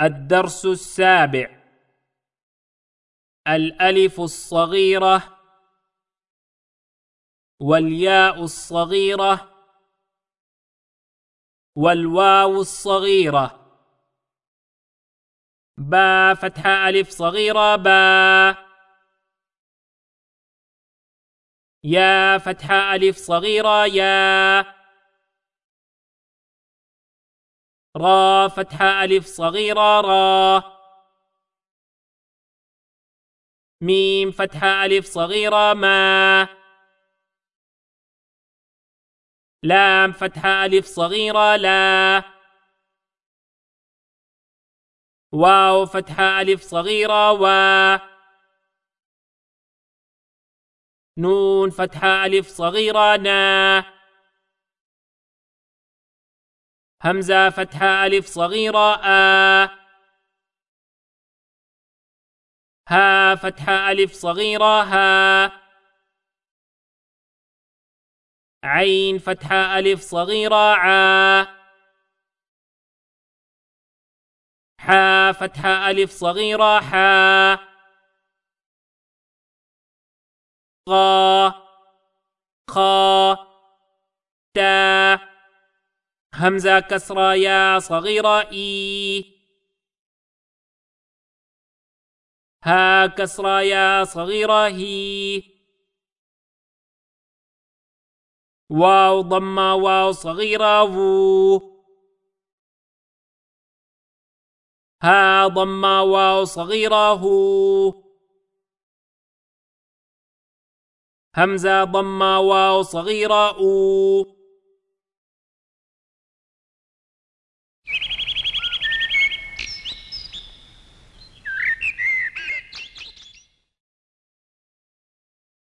الدرس السابع. الألف الصغيرة والياء الصغيرة والواو الصغيرة. با فتحة ألف صغيرة با. يا فتحة ألف صغيرة يا. را فتحة ألف صغيرة را. ميم فتحة ألف صغيرة ما. لام فتحة ألف صغيرة لا. واو فتحة ألف صغيرة و نون فتحة ألف صغيرة نا. همزة فتحة ألف صغيرة آ. ها فتحة ألف صغيرة ها. عين فتحة ألف صغيرة عا. حا فتحة ألف صغيرة حا. غا خا تا. همزة كسرة يا صغيرة إي. ها كسرة يا صغيرة هي. واو ضمة واو صغيرة وو ها ضمة واو صغيرة هو. همزة ضمة واو صغيرة أو.